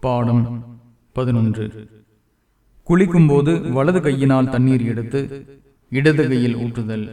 பாடம் பதினொன்று. குளிக்கும்போது வலது கையினால் தண்ணீர் எடுத்து இடது கையில் ஊற்றுதல்.